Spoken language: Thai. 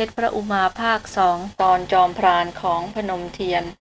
เพชรพระอุมาภาคสองตอนจอมพรานของพนมเทียน